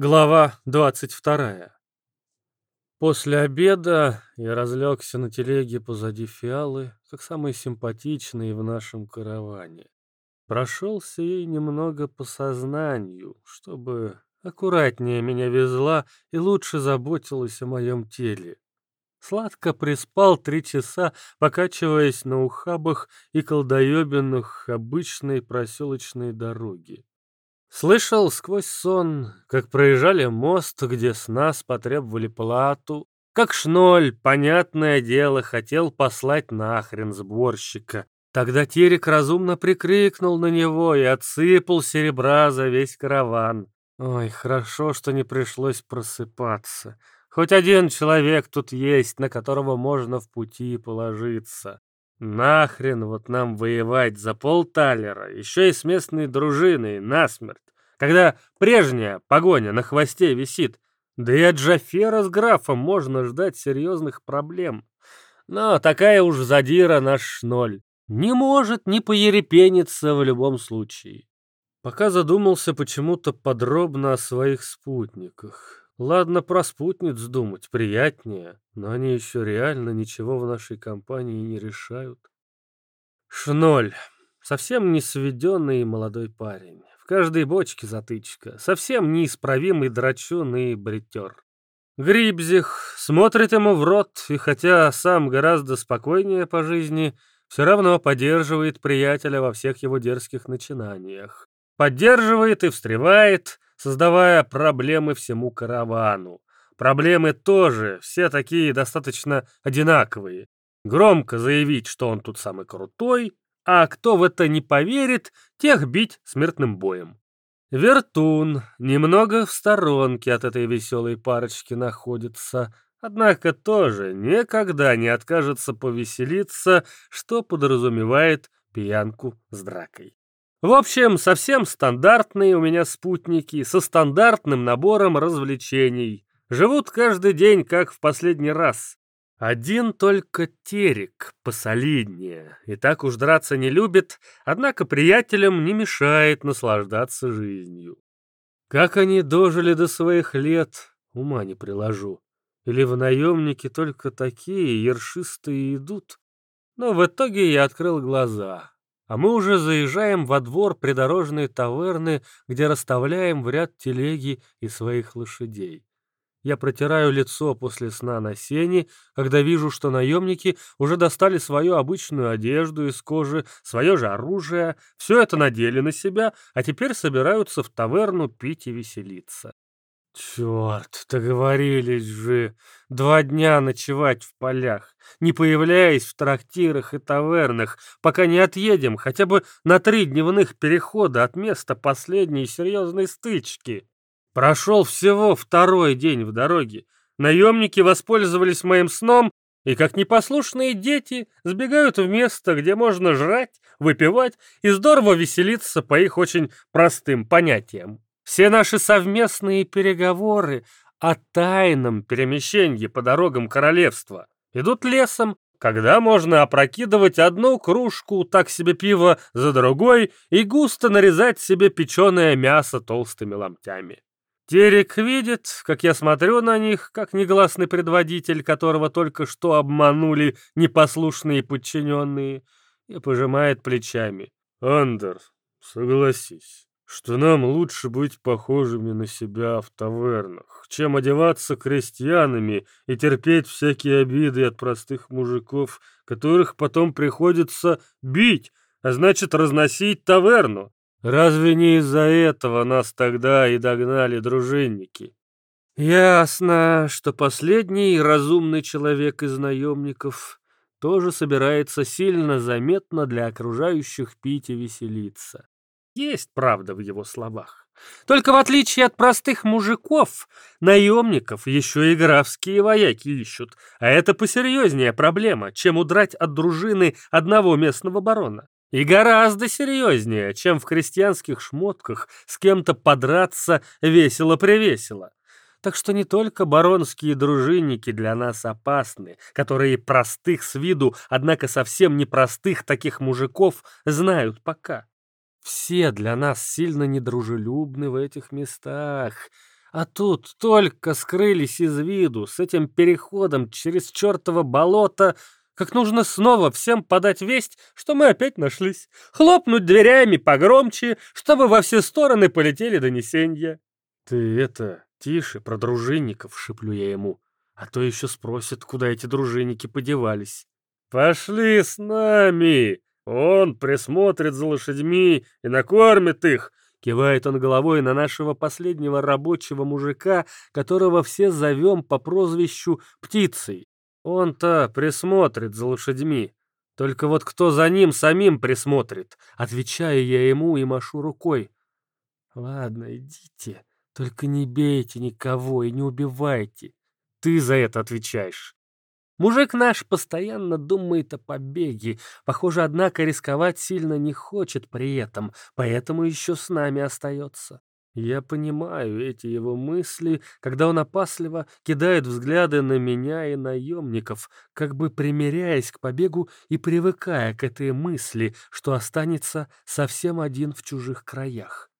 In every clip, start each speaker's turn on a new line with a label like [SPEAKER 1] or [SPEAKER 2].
[SPEAKER 1] Глава двадцать вторая. После обеда я разлегся на телеге позади фиалы, как самый симпатичный в нашем караване. Прошелся ей немного по сознанию, чтобы аккуратнее меня везла и лучше заботилась о моем теле. Сладко приспал три часа, покачиваясь на ухабах и колдоебинах обычной проселочной дороги. Слышал сквозь сон, как проезжали мост, где с нас потребовали плату, как Шноль, понятное дело, хотел послать нахрен сборщика. Тогда Терек разумно прикрикнул на него и отсыпал серебра за весь караван. Ой, хорошо, что не пришлось просыпаться. Хоть один человек тут есть, на которого можно в пути положиться. Нахрен вот нам воевать за полталера, еще и с местной дружиной, насмерть, когда прежняя погоня на хвосте висит. Да и от Джафера с графом можно ждать серьезных проблем. Но такая уж задира наш ноль. Не может не поерепениться в любом случае. Пока задумался почему-то подробно о своих спутниках. Ладно, про спутниц думать приятнее, но они еще реально ничего в нашей компании не решают. Шноль. Совсем не сведенный молодой парень. В каждой бочке затычка. Совсем неисправимый драчун и бритер. Грибзих смотрит ему в рот, и хотя сам гораздо спокойнее по жизни, все равно поддерживает приятеля во всех его дерзких начинаниях. Поддерживает и встревает, создавая проблемы всему каравану. Проблемы тоже, все такие достаточно одинаковые. Громко заявить, что он тут самый крутой, а кто в это не поверит, тех бить смертным боем. Вертун немного в сторонке от этой веселой парочки находится, однако тоже никогда не откажется повеселиться, что подразумевает пьянку с дракой. В общем, совсем стандартные у меня спутники со стандартным набором развлечений. Живут каждый день, как в последний раз. Один только Терек посолиднее, и так уж драться не любит, однако приятелям не мешает наслаждаться жизнью. Как они дожили до своих лет, ума не приложу. Или в наемники только такие ершистые идут? Но в итоге я открыл глаза а мы уже заезжаем во двор придорожной таверны, где расставляем в ряд телеги и своих лошадей. Я протираю лицо после сна на сене, когда вижу, что наемники уже достали свою обычную одежду из кожи, свое же оружие, все это надели на себя, а теперь собираются в таверну пить и веселиться. Черт, договорились же. Два дня ночевать в полях, не появляясь в трактирах и тавернах, пока не отъедем хотя бы на три дневных перехода от места последней серьезной стычки. Прошел всего второй день в дороге. Наемники воспользовались моим сном и, как непослушные дети, сбегают в место, где можно жрать, выпивать и здорово веселиться по их очень простым понятиям. Все наши совместные переговоры о тайном перемещении по дорогам королевства идут лесом, когда можно опрокидывать одну кружку так себе пива за другой и густо нарезать себе печеное мясо толстыми ломтями. Терек видит, как я смотрю на них, как негласный предводитель, которого только что обманули непослушные подчиненные, и пожимает плечами. «Андер, согласись, что нам лучше быть похожими на себя в тавернах, чем одеваться крестьянами и терпеть всякие обиды от простых мужиков, которых потом приходится бить, а значит разносить таверну. Разве не из-за этого нас тогда и догнали дружинники? Ясно, что последний разумный человек из наемников тоже собирается сильно заметно для окружающих пить и веселиться. Есть правда в его словах. Только в отличие от простых мужиков, наемников еще и графские вояки ищут, а это посерьезнее проблема, чем удрать от дружины одного местного барона. И гораздо серьезнее, чем в крестьянских шмотках с кем-то подраться весело-привесело. Так что не только баронские дружинники для нас опасны, которые простых с виду, однако совсем непростых таких мужиков знают пока. Все для нас сильно недружелюбны в этих местах, А тут только скрылись из виду с этим переходом через чертово болото, как нужно снова всем подать весть, что мы опять нашлись, хлопнуть дверями погромче, чтобы во все стороны полетели донесения. Ты это, тише, про дружинников, шиплю я ему, а то еще спросят, куда эти дружинники подевались. Пошли с нами, он присмотрит за лошадьми и накормит их, Кивает он головой на нашего последнего рабочего мужика, которого все зовем по прозвищу Птицей. Он-то присмотрит за лошадьми. Только вот кто за ним самим присмотрит? Отвечаю я ему и машу рукой. Ладно, идите, только не бейте никого и не убивайте. Ты за это отвечаешь. Мужик наш постоянно думает о побеге. Похоже, однако, рисковать сильно не хочет при этом, поэтому еще с нами остается. Я понимаю эти его мысли, когда он опасливо кидает взгляды на меня и наемников, как бы примиряясь к побегу и привыкая к этой мысли, что останется совсем один в чужих краях.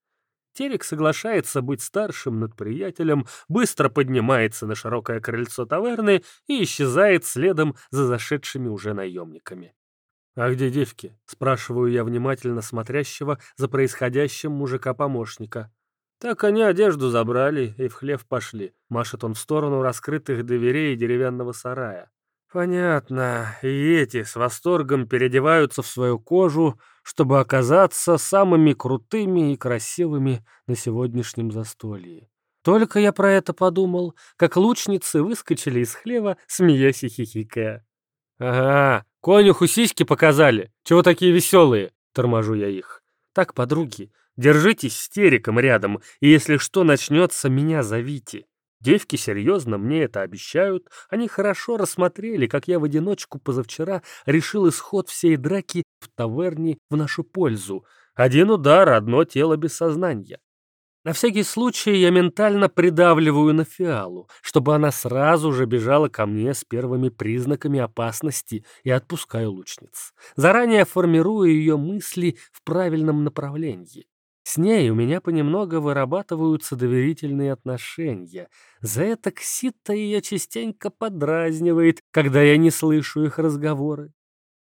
[SPEAKER 1] Терек соглашается быть старшим над приятелем, быстро поднимается на широкое крыльцо таверны и исчезает следом за зашедшими уже наемниками. «А где девки?» — спрашиваю я внимательно смотрящего за происходящим мужика-помощника. «Так они одежду забрали и в хлев пошли», — машет он в сторону раскрытых дверей деревянного сарая. Понятно, и эти с восторгом переодеваются в свою кожу, чтобы оказаться самыми крутыми и красивыми на сегодняшнем застолье. Только я про это подумал, как лучницы выскочили из хлева, смеясь и хихикая. «Ага, конюху сиськи показали. Чего такие веселые?» — торможу я их. «Так, подруги, держитесь с Териком рядом, и если что начнется, меня зовите. Девки серьезно мне это обещают. Они хорошо рассмотрели, как я в одиночку позавчера решил исход всей драки в таверне в нашу пользу. Один удар, одно тело без сознания. На всякий случай я ментально придавливаю на фиалу, чтобы она сразу же бежала ко мне с первыми признаками опасности и отпускаю лучниц. Заранее формирую ее мысли в правильном направлении. С ней у меня понемногу вырабатываются доверительные отношения. За это Ксита ее частенько подразнивает, когда я не слышу их разговоры.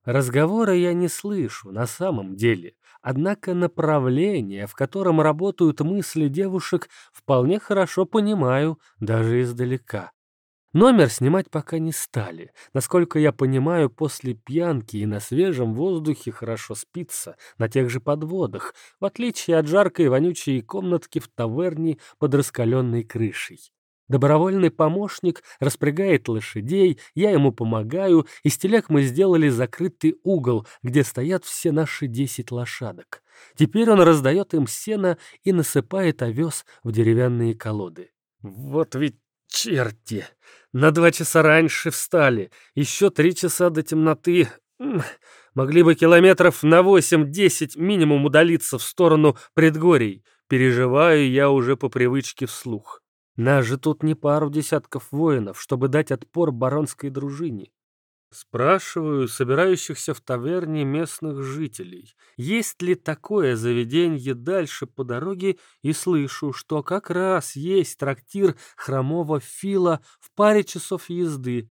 [SPEAKER 1] Разговоры я не слышу на самом деле, однако направление, в котором работают мысли девушек, вполне хорошо понимаю, даже издалека. Номер снимать пока не стали. Насколько я понимаю, после пьянки и на свежем воздухе хорошо спится на тех же подводах, в отличие от жаркой вонючей комнатки в таверне под раскаленной крышей. Добровольный помощник распрягает лошадей, я ему помогаю, из телег мы сделали закрытый угол, где стоят все наши десять лошадок. Теперь он раздает им сено и насыпает овес в деревянные колоды. Вот ведь черти! На два часа раньше встали, еще три часа до темноты. Могли бы километров на восемь-десять минимум удалиться в сторону предгорий. Переживаю я уже по привычке вслух. Нас же тут не пару десятков воинов, чтобы дать отпор баронской дружине. Спрашиваю собирающихся в таверне местных жителей, есть ли такое заведение дальше по дороге, и слышу, что как раз есть трактир хромого Фила в паре часов езды.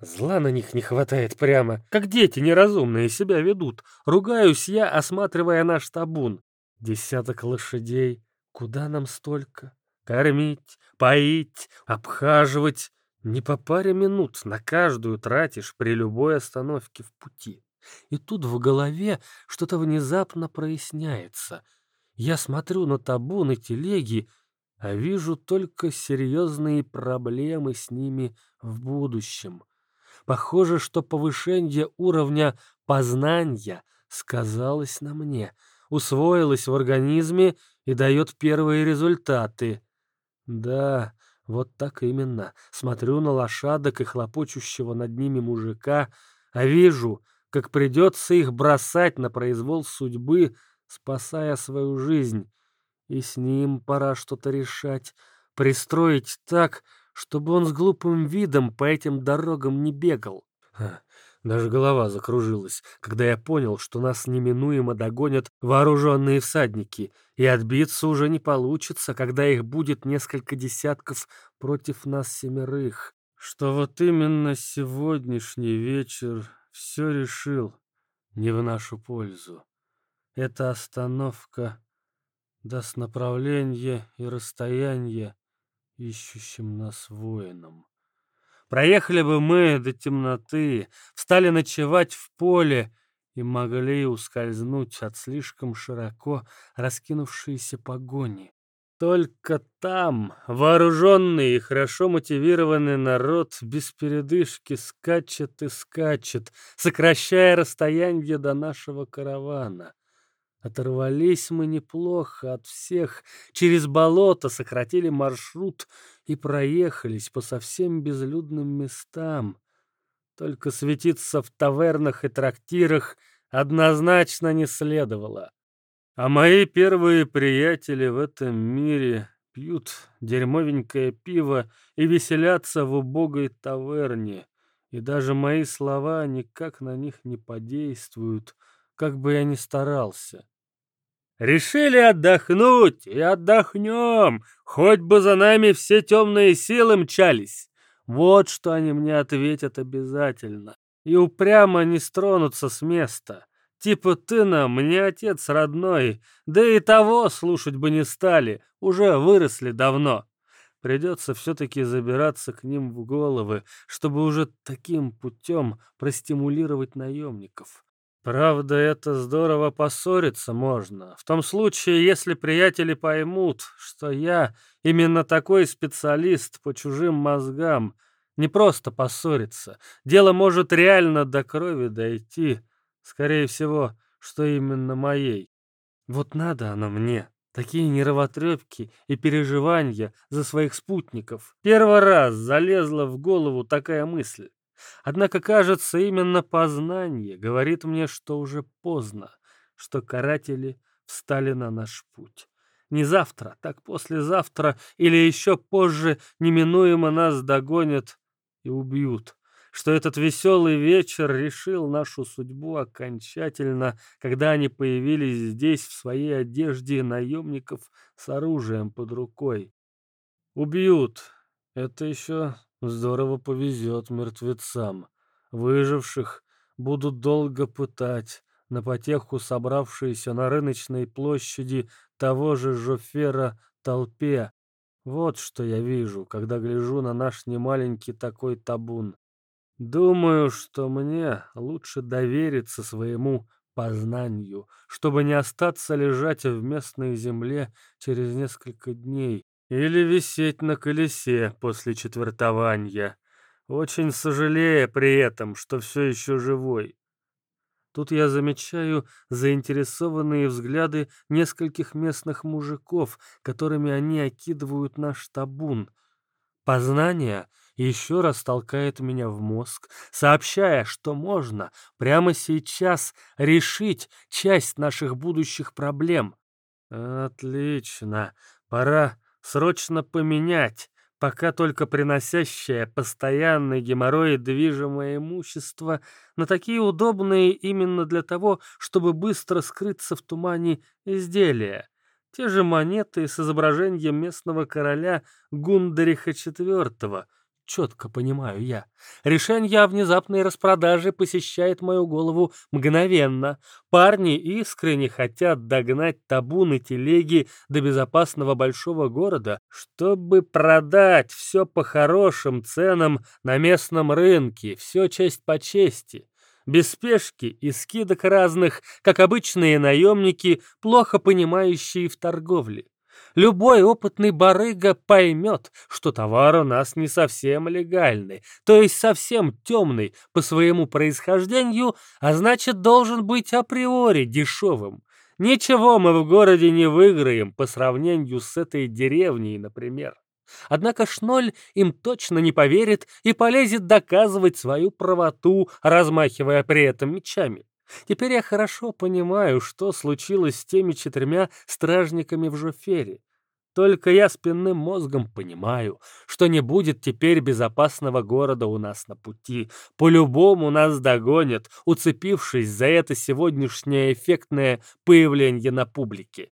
[SPEAKER 1] Зла на них не хватает прямо, как дети неразумные себя ведут. Ругаюсь я, осматривая наш табун. Десяток лошадей. Куда нам столько? Кормить, поить, обхаживать. Не по паре минут на каждую тратишь при любой остановке в пути. И тут в голове что-то внезапно проясняется. Я смотрю на табун и телеги, а вижу только серьезные проблемы с ними в будущем. Похоже, что повышение уровня познания сказалось на мне, усвоилось в организме и дает первые результаты. Да, вот так именно. Смотрю на лошадок и хлопочущего над ними мужика, а вижу, как придется их бросать на произвол судьбы, спасая свою жизнь. И с ним пора что-то решать, пристроить так, чтобы он с глупым видом по этим дорогам не бегал. Даже голова закружилась, когда я понял, что нас неминуемо догонят вооруженные всадники, и отбиться уже не получится, когда их будет несколько десятков против нас семерых. Что вот именно сегодняшний вечер все решил не в нашу пользу. Эта остановка даст направление и расстояние ищущим нас воинам. Проехали бы мы до темноты, встали ночевать в поле и могли ускользнуть от слишком широко раскинувшейся погони. Только там вооруженный и хорошо мотивированный народ без передышки скачет и скачет, сокращая расстояние до нашего каравана. Оторвались мы неплохо от всех, через болото сократили маршрут и проехались по совсем безлюдным местам. Только светиться в тавернах и трактирах однозначно не следовало. А мои первые приятели в этом мире пьют дерьмовенькое пиво и веселятся в убогой таверне, и даже мои слова никак на них не подействуют, как бы я ни старался. Решили отдохнуть и отдохнем, хоть бы за нами все темные силы мчались. Вот что они мне ответят обязательно. И упрямо не стронутся с места. Типа ты нам, мне отец родной, да и того слушать бы не стали, уже выросли давно. Придется все-таки забираться к ним в головы, чтобы уже таким путем простимулировать наемников. Правда, это здорово поссориться можно. В том случае, если приятели поймут, что я именно такой специалист по чужим мозгам, не просто поссориться. Дело может реально до крови дойти. Скорее всего, что именно моей. Вот надо оно мне. Такие нервотрепки и переживания за своих спутников. Первый раз залезла в голову такая мысль. Однако, кажется, именно познание говорит мне, что уже поздно, что каратели встали на наш путь. Не завтра, так послезавтра или еще позже неминуемо нас догонят и убьют. Что этот веселый вечер решил нашу судьбу окончательно, когда они появились здесь в своей одежде наемников с оружием под рукой. Убьют. Это еще Здорово повезет мертвецам. Выживших будут долго пытать, на потеху собравшиеся на рыночной площади того же Жофера толпе. Вот что я вижу, когда гляжу на наш немаленький такой табун. Думаю, что мне лучше довериться своему познанию, чтобы не остаться лежать в местной земле через несколько дней, или висеть на колесе после четвертования, очень сожалея при этом, что все еще живой. Тут я замечаю заинтересованные взгляды нескольких местных мужиков, которыми они окидывают наш табун. Познание еще раз толкает меня в мозг, сообщая, что можно прямо сейчас решить часть наших будущих проблем. Отлично, пора срочно поменять, пока только приносящее постоянный геморрой движимое имущество на такие удобные именно для того, чтобы быстро скрыться в тумане изделия. Те же монеты с изображением местного короля Гундариха IV — четко понимаю я. Решение о внезапной распродаже посещает мою голову мгновенно. Парни искренне хотят догнать табуны телеги до безопасного большого города, чтобы продать все по хорошим ценам на местном рынке, все честь по чести. Без спешки и скидок разных, как обычные наемники, плохо понимающие в торговле. Любой опытный барыга поймет, что товар у нас не совсем легальный, то есть совсем темный по своему происхождению, а значит должен быть априори дешевым. Ничего мы в городе не выиграем по сравнению с этой деревней, например. Однако Шноль им точно не поверит и полезет доказывать свою правоту, размахивая при этом мечами. Теперь я хорошо понимаю, что случилось с теми четырьмя стражниками в Жофере. Только я спинным мозгом понимаю, что не будет теперь безопасного города у нас на пути. По-любому нас догонят, уцепившись за это сегодняшнее эффектное появление на публике.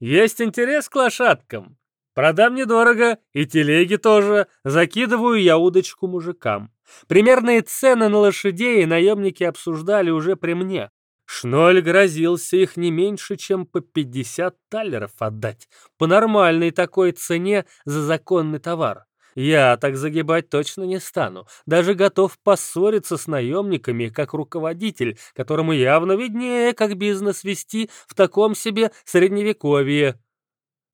[SPEAKER 1] Есть интерес к лошадкам? Продам недорого, и телеги тоже. Закидываю я удочку мужикам. Примерные цены на лошадей наемники обсуждали уже при мне. Шноль грозился их не меньше, чем по 50 талеров отдать, по нормальной такой цене за законный товар. Я так загибать точно не стану, даже готов поссориться с наемниками, как руководитель, которому явно виднее, как бизнес вести в таком себе средневековье.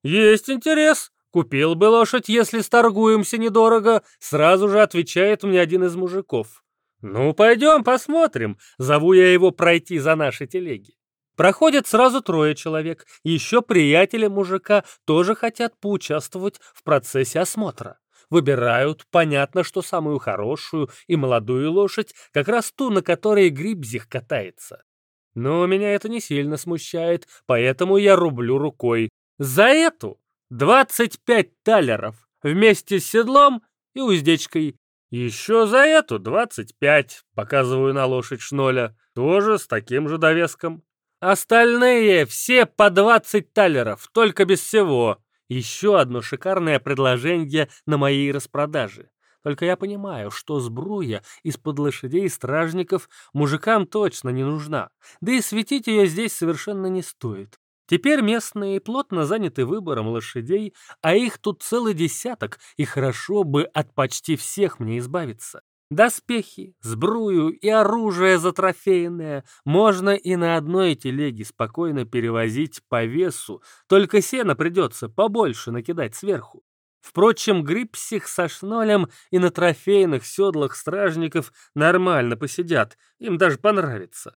[SPEAKER 1] Есть интерес, купил бы лошадь, если сторгуемся недорого, сразу же отвечает мне один из мужиков. «Ну, пойдем посмотрим», — зову я его пройти за наши телеги. Проходят сразу трое человек, еще приятели мужика тоже хотят поучаствовать в процессе осмотра. Выбирают, понятно, что самую хорошую и молодую лошадь, как раз ту, на которой Грибзих катается. Но меня это не сильно смущает, поэтому я рублю рукой. За эту 25 талеров вместе с седлом и уздечкой. Еще за эту 25, показываю на лошадь Шноля, тоже с таким же довеском. Остальные все по 20 талеров, только без всего. Еще одно шикарное предложение на моей распродаже. Только я понимаю, что сбруя из-под лошадей стражников мужикам точно не нужна, да и светить ее здесь совершенно не стоит. Теперь местные плотно заняты выбором лошадей, а их тут целый десяток, и хорошо бы от почти всех мне избавиться. Доспехи, сбрую и оружие затрофейное можно и на одной телеге спокойно перевозить по весу, только сена придется побольше накидать сверху. Впрочем, грипсих со шнолем и на трофейных седлах стражников нормально посидят, им даже понравится.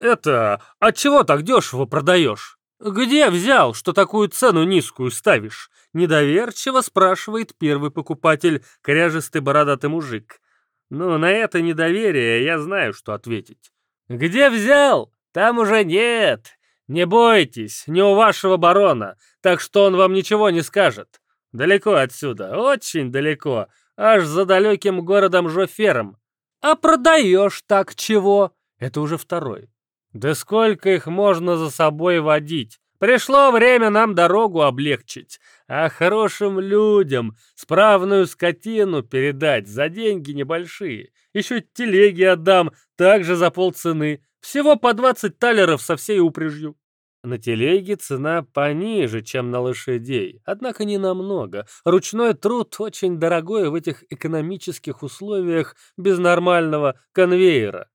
[SPEAKER 1] «Это, от чего так дешево продаешь?» «Где взял, что такую цену низкую ставишь?» Недоверчиво спрашивает первый покупатель, кряжистый бородатый мужик. Ну, на это недоверие я знаю, что ответить. «Где взял? Там уже нет. Не бойтесь, не у вашего барона, так что он вам ничего не скажет. Далеко отсюда, очень далеко, аж за далеким городом Жофером. А продаешь так чего?» Это уже второй. Да сколько их можно за собой водить? Пришло время нам дорогу облегчить, а хорошим людям справную скотину передать за деньги небольшие. Еще телеги отдам, также за полцены. Всего по 20 талеров со всей упряжью. На телеге цена пониже, чем на лошадей, однако не намного. Ручной труд очень дорогой в этих экономических условиях без нормального конвейера.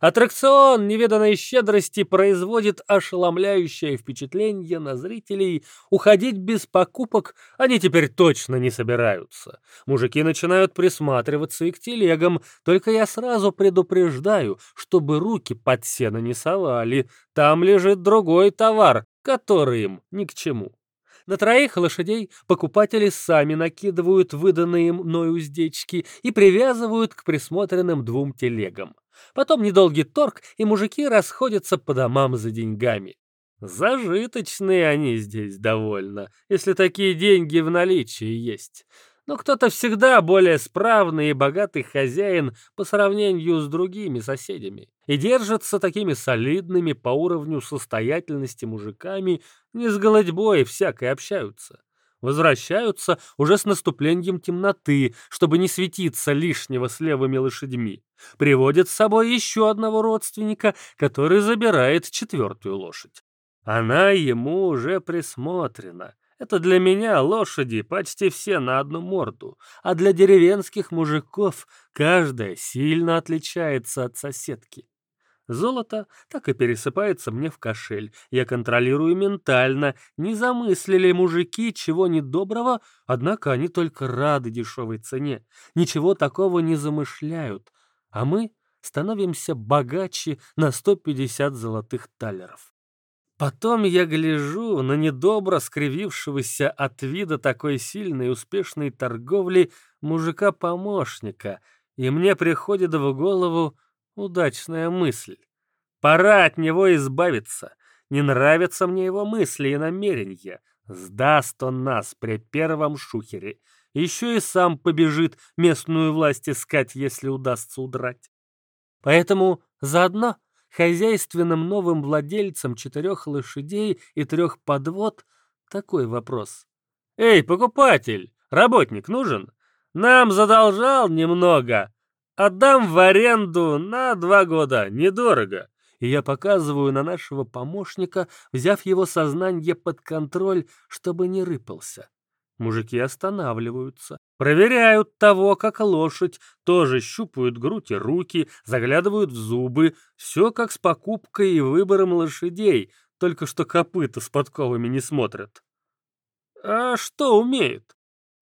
[SPEAKER 1] Аттракцион неведанной щедрости производит ошеломляющее впечатление на зрителей. Уходить без покупок они теперь точно не собираются. Мужики начинают присматриваться и к телегам, только я сразу предупреждаю, чтобы руки под сено не совали. Там лежит другой товар, который им ни к чему. На троих лошадей покупатели сами накидывают выданные мной уздечки и привязывают к присмотренным двум телегам. Потом недолгий торг, и мужики расходятся по домам за деньгами. Зажиточные они здесь довольно, если такие деньги в наличии есть. Но кто-то всегда более справный и богатый хозяин по сравнению с другими соседями и держатся такими солидными по уровню состоятельности мужиками, не с голодьбой всякой общаются возвращаются уже с наступлением темноты, чтобы не светиться лишнего с левыми лошадьми. Приводят с собой еще одного родственника, который забирает четвертую лошадь. Она ему уже присмотрена. Это для меня лошади почти все на одну морду, а для деревенских мужиков каждая сильно отличается от соседки. Золото так и пересыпается мне в кошель. Я контролирую ментально. Не замыслили мужики чего недоброго, однако они только рады дешевой цене. Ничего такого не замышляют. А мы становимся богаче на 150 золотых талеров. Потом я гляжу на недобро скривившегося от вида такой сильной и успешной торговли мужика-помощника, и мне приходит в голову Удачная мысль. Пора от него избавиться. Не нравятся мне его мысли и намерения. Сдаст он нас при первом шухере. Еще и сам побежит местную власть искать, если удастся удрать. Поэтому заодно хозяйственным новым владельцам четырех лошадей и трех подвод такой вопрос. «Эй, покупатель, работник нужен? Нам задолжал немного. Отдам в аренду на два года, недорого и я показываю на нашего помощника, взяв его сознание под контроль, чтобы не рыпался. Мужики останавливаются, проверяют того, как лошадь, тоже щупают грудь и руки, заглядывают в зубы, все как с покупкой и выбором лошадей, только что копыта с подковами не смотрят. А что умеют?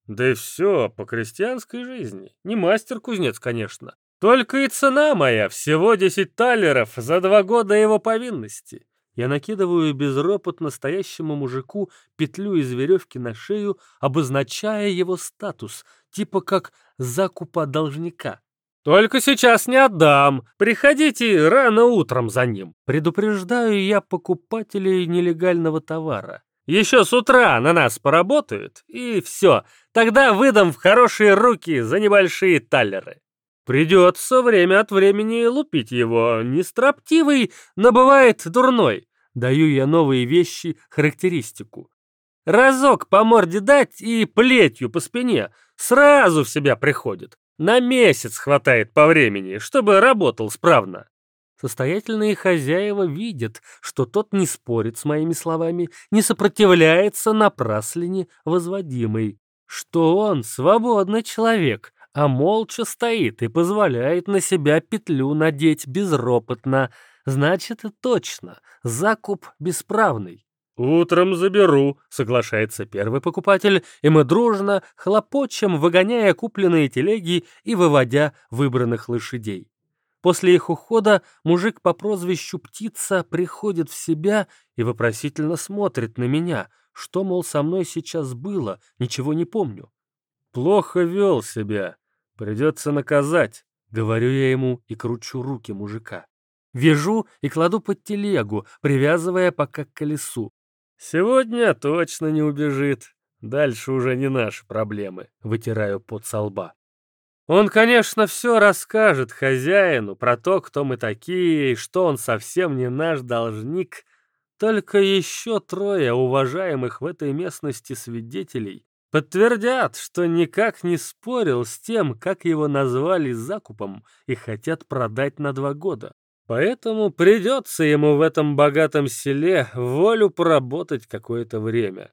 [SPEAKER 1] Да и все по крестьянской жизни. Не мастер-кузнец, конечно. Только и цена моя всего десять талеров за два года его повинности. Я накидываю безропот настоящему мужику петлю из веревки на шею, обозначая его статус, типа как закупа должника. «Только сейчас не отдам. Приходите рано утром за ним». Предупреждаю я покупателей нелегального товара. Еще с утра на нас поработают, и все. Тогда выдам в хорошие руки за небольшие талеры. Придется время от времени лупить его. Не строптивый, но бывает дурной. Даю я новые вещи, характеристику. Разок по морде дать и плетью по спине. Сразу в себя приходит. На месяц хватает по времени, чтобы работал справно. Состоятельные хозяева видят, что тот не спорит с моими словами, не сопротивляется напраслине возводимой, что он свободный человек, а молча стоит и позволяет на себя петлю надеть безропотно. Значит, и точно, закуп бесправный. «Утром заберу», — соглашается первый покупатель, и мы дружно хлопочем, выгоняя купленные телеги и выводя выбранных лошадей. После их ухода мужик по прозвищу Птица приходит в себя и вопросительно смотрит на меня, что, мол, со мной сейчас было, ничего не помню. «Плохо вел себя», Придется наказать, говорю я ему и кручу руки мужика. Вяжу и кладу под телегу, привязывая пока к колесу. Сегодня точно не убежит. Дальше уже не наши проблемы, вытираю под со лба. Он, конечно, все расскажет хозяину про то, кто мы такие, и что он совсем не наш должник. Только еще трое уважаемых в этой местности свидетелей Подтвердят, что никак не спорил с тем, как его назвали закупом и хотят продать на два года. Поэтому придется ему в этом богатом селе волю поработать какое-то время.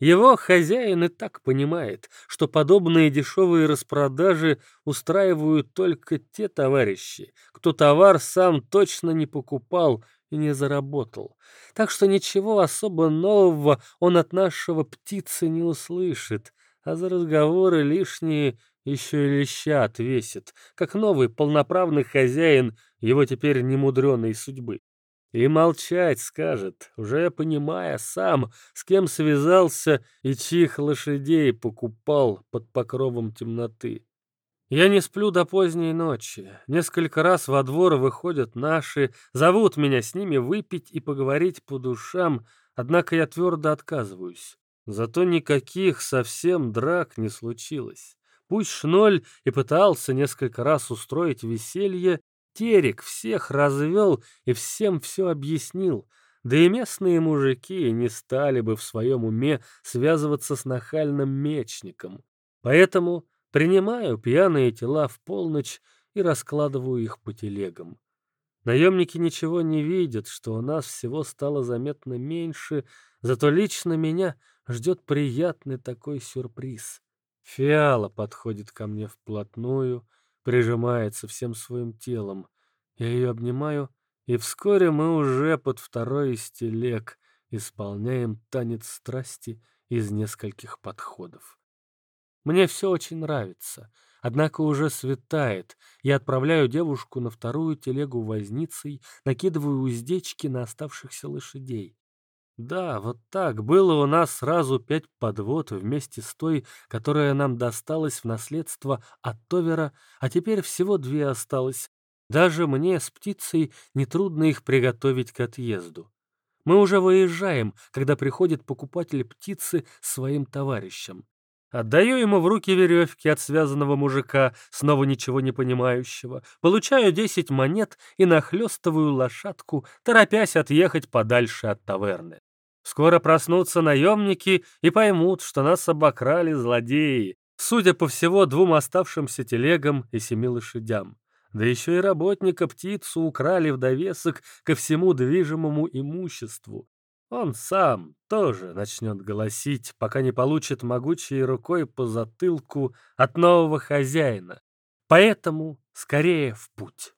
[SPEAKER 1] Его хозяин и так понимает, что подобные дешевые распродажи устраивают только те товарищи, кто товар сам точно не покупал и не заработал. Так что ничего особо нового он от нашего птицы не услышит, а за разговоры лишние еще и леща отвесит, как новый полноправный хозяин его теперь немудреной судьбы. И молчать скажет, уже понимая сам, с кем связался и чьих лошадей покупал под покровом темноты. Я не сплю до поздней ночи. Несколько раз во двор выходят наши, зовут меня с ними выпить и поговорить по душам, однако я твердо отказываюсь. Зато никаких совсем драк не случилось. Пусть Шноль и пытался несколько раз устроить веселье, Терек всех развел и всем все объяснил, да и местные мужики не стали бы в своем уме связываться с нахальным мечником. Поэтому Принимаю пьяные тела в полночь и раскладываю их по телегам. Наемники ничего не видят, что у нас всего стало заметно меньше, зато лично меня ждет приятный такой сюрприз. Фиала подходит ко мне вплотную, прижимается всем своим телом. Я ее обнимаю, и вскоре мы уже под второй из телег исполняем танец страсти из нескольких подходов. Мне все очень нравится. Однако уже светает. Я отправляю девушку на вторую телегу возницей, накидываю уздечки на оставшихся лошадей. Да, вот так. Было у нас сразу пять подвод вместе с той, которая нам досталась в наследство от Товера, а теперь всего две осталось. Даже мне с птицей нетрудно их приготовить к отъезду. Мы уже выезжаем, когда приходит покупатель птицы своим товарищем. Отдаю ему в руки веревки от связанного мужика, снова ничего не понимающего, получаю десять монет и нахлестываю лошадку, торопясь отъехать подальше от таверны. Скоро проснутся наемники и поймут, что нас обокрали злодеи, судя по всего, двум оставшимся телегам и семи лошадям. Да еще и работника птицу украли в довесок ко всему движимому имуществу. Он сам тоже начнет голосить, пока не получит могучей рукой по затылку от нового хозяина. Поэтому скорее в путь.